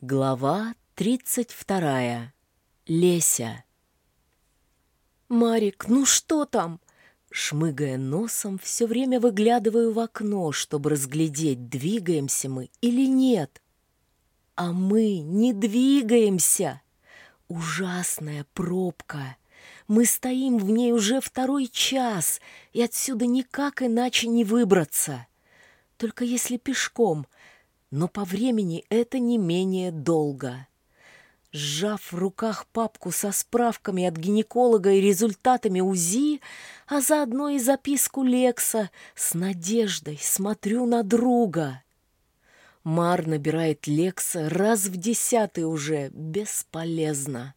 Глава тридцать вторая. Леся. «Марик, ну что там?» Шмыгая носом, все время выглядываю в окно, чтобы разглядеть, двигаемся мы или нет. А мы не двигаемся. Ужасная пробка. Мы стоим в ней уже второй час, и отсюда никак иначе не выбраться. Только если пешком — но по времени это не менее долго. Сжав в руках папку со справками от гинеколога и результатами УЗИ, а заодно и записку Лекса, с надеждой смотрю на друга. Мар набирает Лекса раз в десятый уже, бесполезно.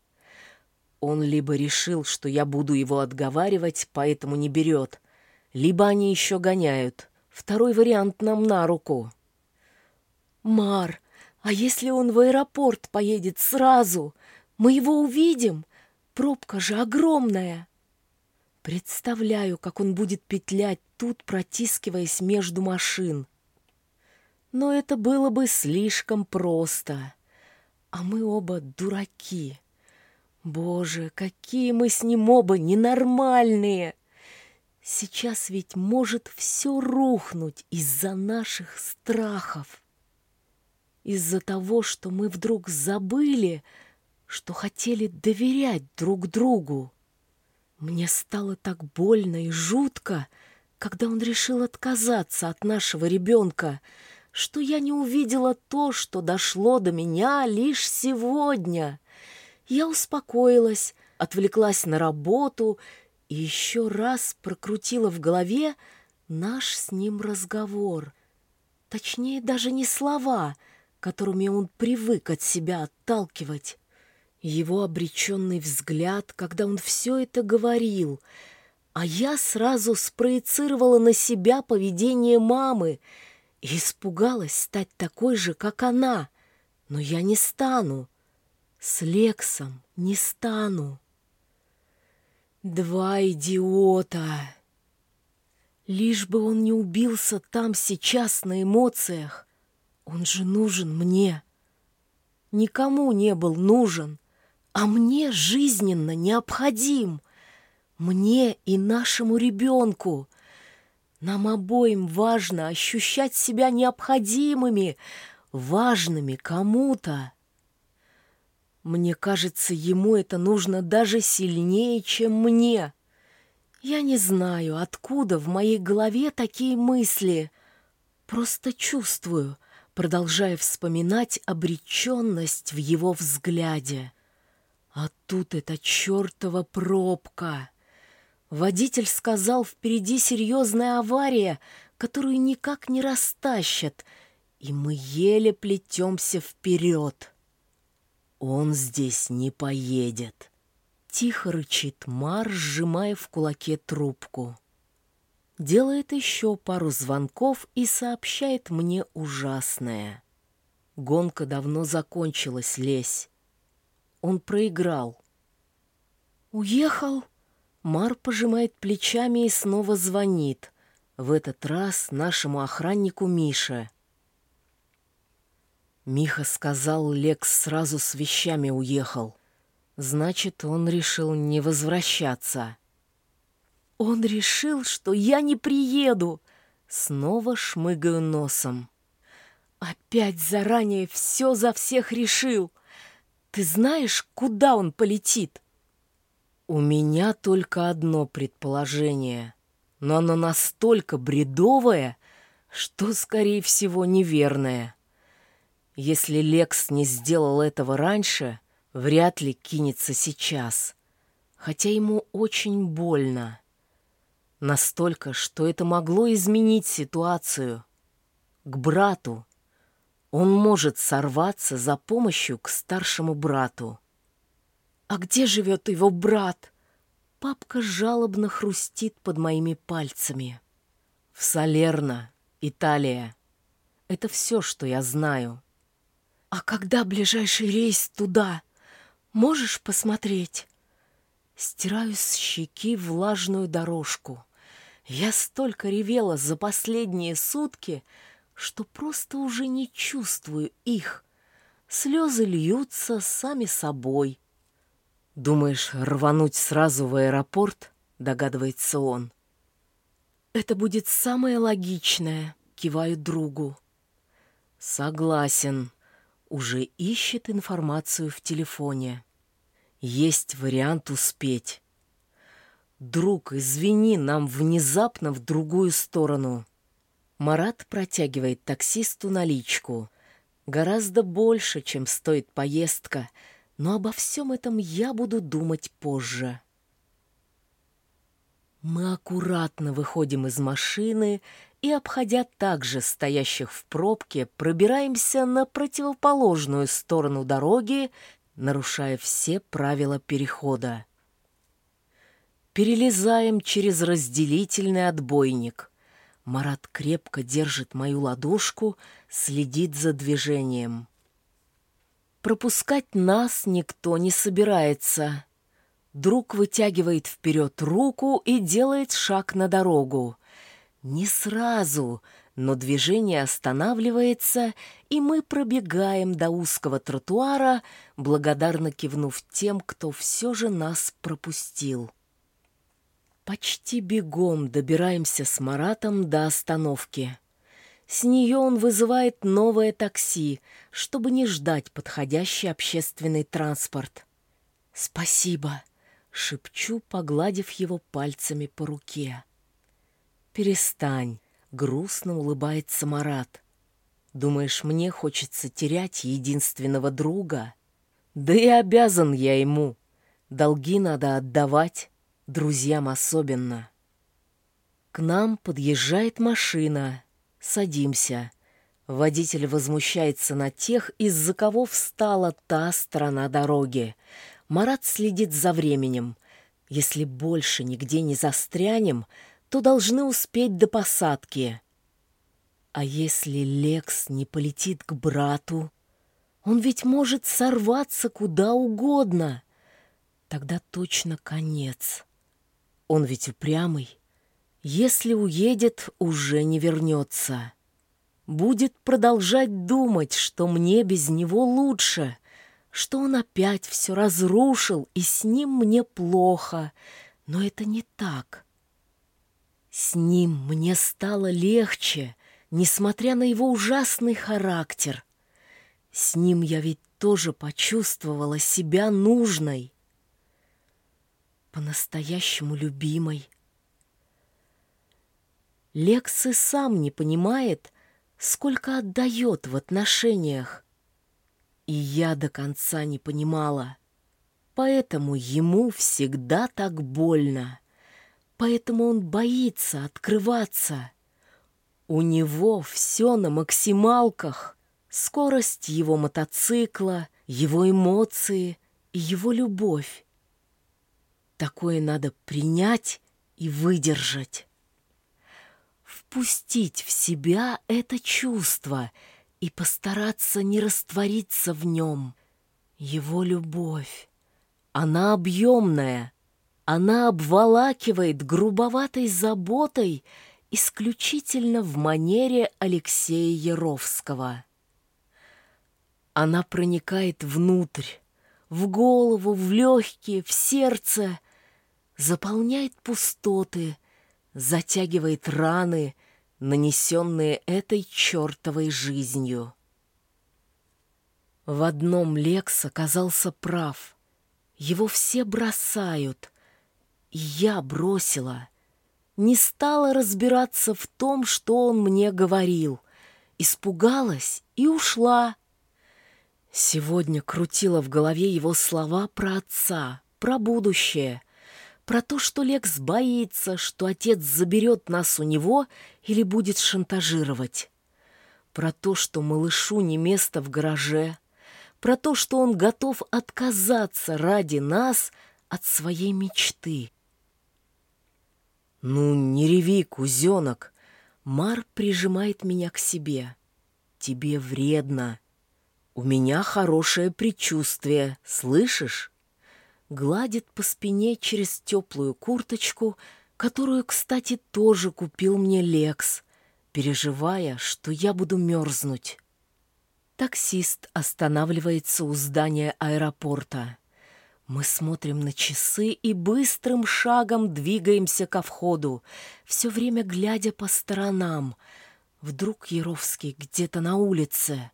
Он либо решил, что я буду его отговаривать, поэтому не берет, либо они еще гоняют. Второй вариант нам на руку. «Мар, а если он в аэропорт поедет сразу? Мы его увидим? Пробка же огромная!» Представляю, как он будет петлять тут, протискиваясь между машин. Но это было бы слишком просто. А мы оба дураки. Боже, какие мы с ним оба ненормальные! Сейчас ведь может все рухнуть из-за наших страхов. Из-за того, что мы вдруг забыли, что хотели доверять друг другу. Мне стало так больно и жутко, когда он решил отказаться от нашего ребенка, что я не увидела то, что дошло до меня лишь сегодня. Я успокоилась, отвлеклась на работу и еще раз прокрутила в голове наш с ним разговор. Точнее, даже не слова — которыми он привык от себя отталкивать. Его обреченный взгляд, когда он все это говорил, а я сразу спроецировала на себя поведение мамы и испугалась стать такой же, как она. Но я не стану. С Лексом не стану. Два идиота. Лишь бы он не убился там сейчас на эмоциях. Он же нужен мне. Никому не был нужен, а мне жизненно необходим. Мне и нашему ребенку. Нам обоим важно ощущать себя необходимыми, важными кому-то. Мне кажется, ему это нужно даже сильнее, чем мне. Я не знаю, откуда в моей голове такие мысли. Просто чувствую, продолжая вспоминать обреченность в его взгляде. А тут эта чертова пробка. Водитель сказал, впереди серьезная авария, которую никак не растащат, и мы еле плетемся вперед. Он здесь не поедет. Тихо рычит Мар, сжимая в кулаке трубку делает еще пару звонков и сообщает мне ужасное. Гонка давно закончилась, Лесь. Он проиграл. «Уехал?» Мар пожимает плечами и снова звонит. В этот раз нашему охраннику Мише. Миха сказал, Лекс сразу с вещами уехал. Значит, он решил не возвращаться. Он решил, что я не приеду. Снова шмыгаю носом. Опять заранее все за всех решил. Ты знаешь, куда он полетит? У меня только одно предположение, но оно настолько бредовое, что, скорее всего, неверное. Если Лекс не сделал этого раньше, вряд ли кинется сейчас, хотя ему очень больно. Настолько, что это могло изменить ситуацию. К брату. Он может сорваться за помощью к старшему брату. «А где живет его брат?» Папка жалобно хрустит под моими пальцами. «В Салерно, Италия. Это все, что я знаю». «А когда ближайший рейс туда? Можешь посмотреть?» Стираю с щеки влажную дорожку. Я столько ревела за последние сутки, что просто уже не чувствую их. Слезы льются сами собой. «Думаешь, рвануть сразу в аэропорт?» — догадывается он. «Это будет самое логичное», — киваю другу. «Согласен. Уже ищет информацию в телефоне. Есть вариант успеть. Друг, извини, нам внезапно в другую сторону». Марат протягивает таксисту наличку. Гораздо больше, чем стоит поездка — но обо всем этом я буду думать позже. Мы аккуратно выходим из машины и, обходя также стоящих в пробке, пробираемся на противоположную сторону дороги, нарушая все правила перехода. Перелезаем через разделительный отбойник. Марат крепко держит мою ладошку, следит за движением. Пропускать нас никто не собирается. Друг вытягивает вперед руку и делает шаг на дорогу. Не сразу, но движение останавливается, и мы пробегаем до узкого тротуара, благодарно кивнув тем, кто все же нас пропустил. Почти бегом добираемся с Маратом до остановки. С нее он вызывает новое такси, чтобы не ждать подходящий общественный транспорт. «Спасибо», — шепчу, погладив его пальцами по руке. «Перестань», — грустно улыбается Марат. «Думаешь, мне хочется терять единственного друга? Да и обязан я ему. Долги надо отдавать, друзьям особенно». К нам подъезжает машина, Садимся. Водитель возмущается на тех, из-за кого встала та сторона дороги. Марат следит за временем. Если больше нигде не застрянем, то должны успеть до посадки. А если Лекс не полетит к брату? Он ведь может сорваться куда угодно. Тогда точно конец. Он ведь упрямый. Если уедет, уже не вернется. Будет продолжать думать, что мне без него лучше, что он опять все разрушил, и с ним мне плохо. Но это не так. С ним мне стало легче, несмотря на его ужасный характер. С ним я ведь тоже почувствовала себя нужной. По-настоящему любимой. Лекс и сам не понимает, сколько отдает в отношениях. И я до конца не понимала. Поэтому ему всегда так больно. Поэтому он боится открываться. У него все на максималках. Скорость его мотоцикла, его эмоции и его любовь. Такое надо принять и выдержать впустить в себя это чувство и постараться не раствориться в нем. Его любовь, она объемная, она обволакивает грубоватой заботой исключительно в манере Алексея Яровского. Она проникает внутрь, в голову, в легкие, в сердце, заполняет пустоты, затягивает раны, нанесенные этой чертовой жизнью. В одном Лекс оказался прав. Его все бросают. И я бросила. Не стала разбираться в том, что он мне говорил. Испугалась и ушла. Сегодня крутила в голове его слова про отца, про будущее — про то, что Лекс боится, что отец заберет нас у него или будет шантажировать. Про то, что малышу не место в гараже. Про то, что он готов отказаться ради нас от своей мечты. «Ну, не реви, кузенок!» Мар прижимает меня к себе. «Тебе вредно. У меня хорошее предчувствие, слышишь?» Гладит по спине через теплую курточку, которую, кстати, тоже купил мне Лекс, переживая, что я буду мерзнуть. Таксист останавливается у здания аэропорта. Мы смотрим на часы и быстрым шагом двигаемся ко входу, все время глядя по сторонам. Вдруг Яровский где-то на улице.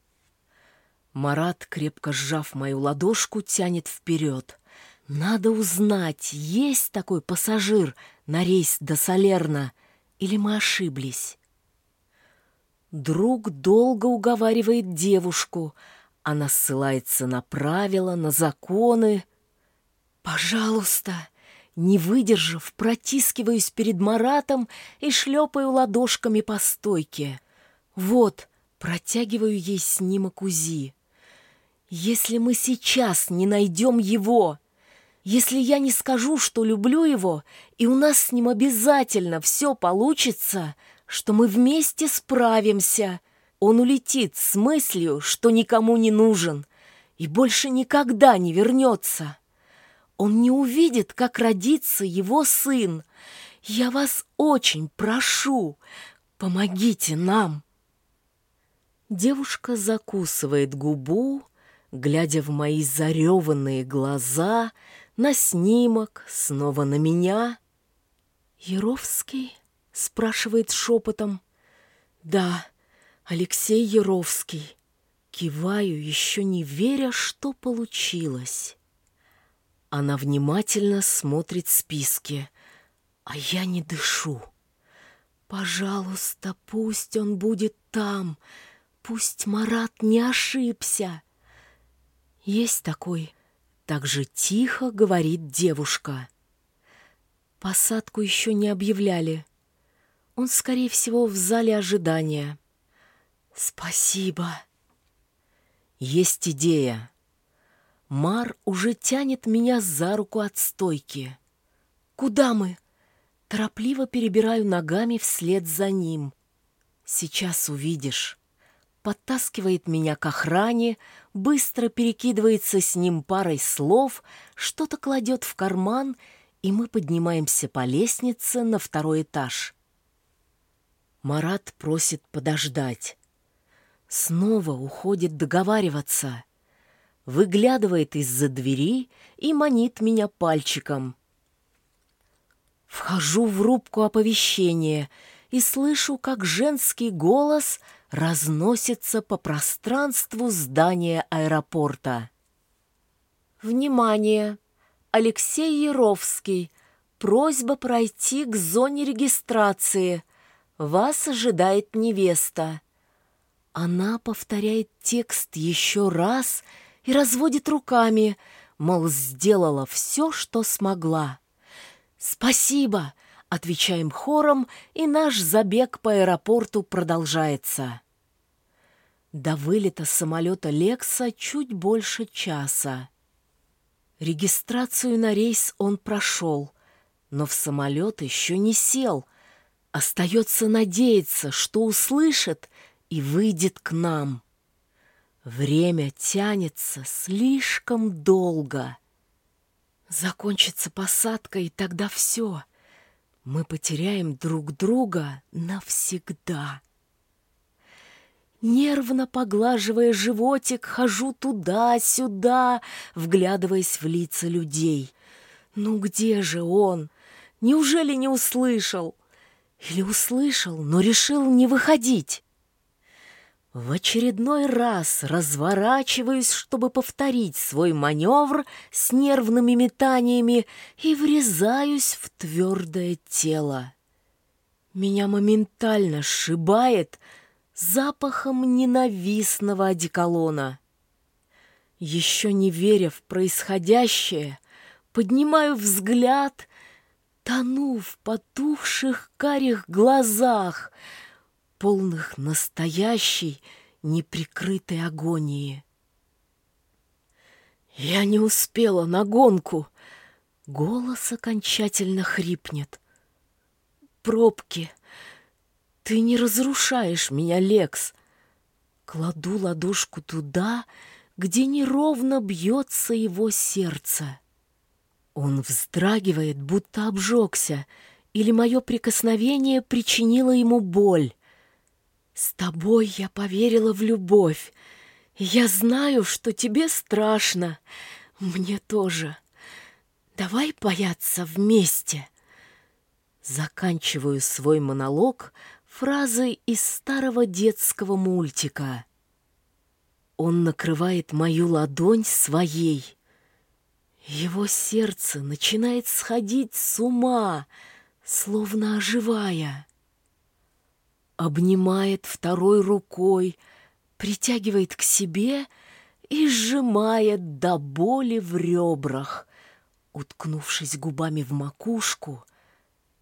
Марат, крепко сжав мою ладошку, тянет вперед. Надо узнать, есть такой пассажир на рейс до Салерна, или мы ошиблись. Друг долго уговаривает девушку. Она ссылается на правила, на законы. «Пожалуйста!» Не выдержав, протискиваюсь перед Маратом и шлепаю ладошками по стойке. Вот, протягиваю ей снимок УЗИ. Если мы сейчас не найдем его, если я не скажу, что люблю его, и у нас с ним обязательно все получится, что мы вместе справимся. Он улетит с мыслью, что никому не нужен и больше никогда не вернется. Он не увидит, как родится его сын. Я вас очень прошу, помогите нам. Девушка закусывает губу, глядя в мои зареванные глаза, на снимок, снова на меня. Яровский спрашивает шепотом. Да, Алексей Яровский. Киваю, еще не веря, что получилось. Она внимательно смотрит списки, а я не дышу. Пожалуйста, пусть он будет там, пусть Марат не ошибся. Есть такой, так же тихо говорит девушка. Посадку еще не объявляли. Он, скорее всего, в зале ожидания. Спасибо. Есть идея. Мар уже тянет меня за руку от стойки. Куда мы? Торопливо перебираю ногами вслед за ним. Сейчас увидишь. Подтаскивает меня к охране, быстро перекидывается с ним парой слов, что-то кладет в карман, и мы поднимаемся по лестнице на второй этаж. Марат просит подождать. Снова уходит договариваться. Выглядывает из-за двери и манит меня пальчиком. Вхожу в рубку оповещения и слышу, как женский голос разносится по пространству здания аэропорта. «Внимание! Алексей Яровский. Просьба пройти к зоне регистрации. Вас ожидает невеста. Она повторяет текст еще раз и разводит руками, мол, сделала все, что смогла. «Спасибо!» — отвечаем хором, и наш забег по аэропорту продолжается. До вылета самолета «Лекса» чуть больше часа. Регистрацию на рейс он прошел, но в самолет еще не сел — Остается надеяться, что услышит и выйдет к нам. Время тянется слишком долго. Закончится посадка, и тогда все. Мы потеряем друг друга навсегда. Нервно поглаживая животик, хожу туда-сюда, вглядываясь в лица людей. Ну где же он? Неужели не услышал? Или услышал, но решил не выходить. В очередной раз разворачиваюсь, чтобы повторить свой маневр с нервными метаниями и врезаюсь в твердое тело. Меня моментально сшибает запахом ненавистного одеколона. Еще не веря в происходящее, поднимаю взгляд тону в потухших карих глазах, полных настоящей неприкрытой агонии. Я не успела на гонку. Голос окончательно хрипнет. Пробки. Ты не разрушаешь меня, Лекс. Кладу ладошку туда, где неровно бьется его сердце. Он вздрагивает, будто обжегся, или мое прикосновение причинило ему боль. С тобой я поверила в любовь. Я знаю, что тебе страшно. Мне тоже. Давай бояться вместе. Заканчиваю свой монолог фразой из старого детского мультика. Он накрывает мою ладонь своей. Его сердце начинает сходить с ума, словно оживая. Обнимает второй рукой, притягивает к себе и сжимает до боли в ребрах, уткнувшись губами в макушку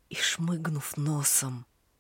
и шмыгнув носом.